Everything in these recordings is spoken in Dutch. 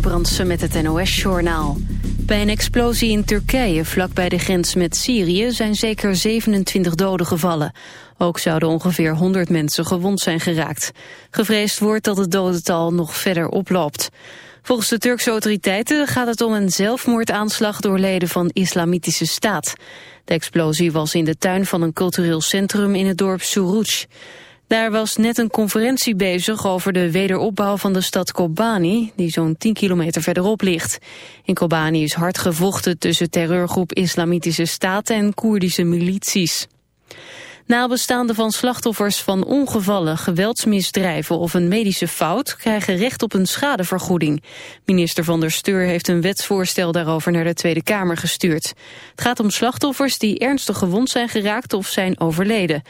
Brandsen met het NOS-journaal. Bij een explosie in Turkije, vlakbij de grens met Syrië... zijn zeker 27 doden gevallen. Ook zouden ongeveer 100 mensen gewond zijn geraakt. Gevreesd wordt dat het dodental nog verder oploopt. Volgens de Turkse autoriteiten gaat het om een zelfmoordaanslag... door leden van Islamitische Staat. De explosie was in de tuin van een cultureel centrum in het dorp Suruc. Daar was net een conferentie bezig over de wederopbouw van de stad Kobani, die zo'n 10 kilometer verderop ligt. In Kobani is hard gevochten tussen terreurgroep Islamitische Staat en Koerdische milities. Nabestaanden van slachtoffers van ongevallen, geweldsmisdrijven of een medische fout krijgen recht op een schadevergoeding. Minister van der Steur heeft een wetsvoorstel daarover naar de Tweede Kamer gestuurd. Het gaat om slachtoffers die ernstig gewond zijn geraakt of zijn overleden.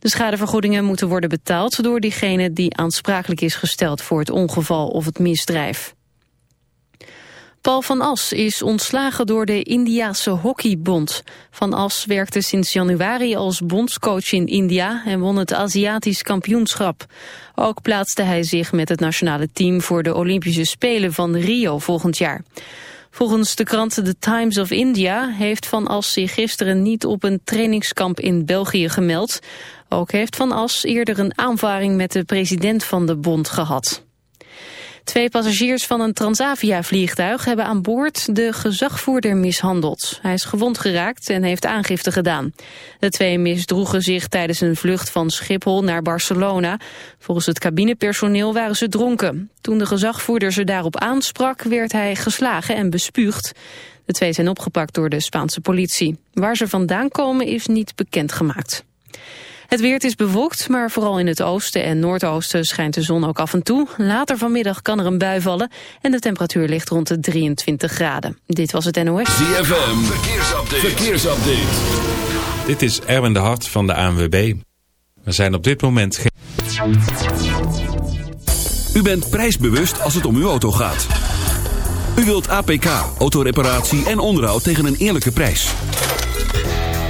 De schadevergoedingen moeten worden betaald door diegene die aansprakelijk is gesteld voor het ongeval of het misdrijf. Paul van As is ontslagen door de Indiase Hockeybond. Van As werkte sinds januari als bondscoach in India en won het Aziatisch kampioenschap. Ook plaatste hij zich met het nationale team voor de Olympische Spelen van Rio volgend jaar. Volgens de krant The Times of India heeft Van As zich gisteren niet op een trainingskamp in België gemeld. Ook heeft Van As eerder een aanvaring met de president van de bond gehad. Twee passagiers van een Transavia-vliegtuig hebben aan boord de gezagvoerder mishandeld. Hij is gewond geraakt en heeft aangifte gedaan. De twee misdroegen zich tijdens een vlucht van Schiphol naar Barcelona. Volgens het cabinepersoneel waren ze dronken. Toen de gezagvoerder ze daarop aansprak, werd hij geslagen en bespuugd. De twee zijn opgepakt door de Spaanse politie. Waar ze vandaan komen is niet bekendgemaakt. Het weer is bewolkt, maar vooral in het oosten en noordoosten schijnt de zon ook af en toe. Later vanmiddag kan er een bui vallen en de temperatuur ligt rond de 23 graden. Dit was het NOS. ZFM, verkeersupdate. verkeersupdate. Dit is Erwin de Hart van de ANWB. We zijn op dit moment geen... U bent prijsbewust als het om uw auto gaat. U wilt APK, autoreparatie en onderhoud tegen een eerlijke prijs.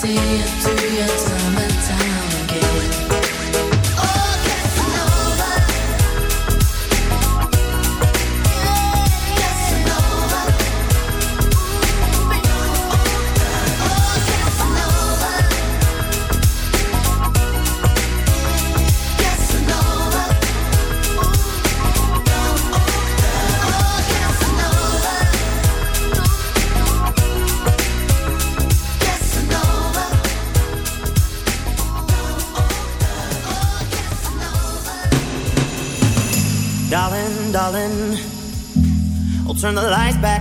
see it through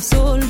sol.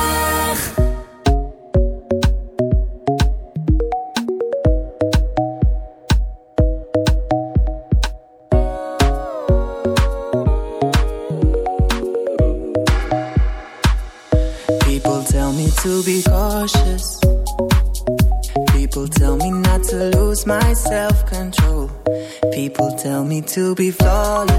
to be flawless.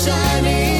Shining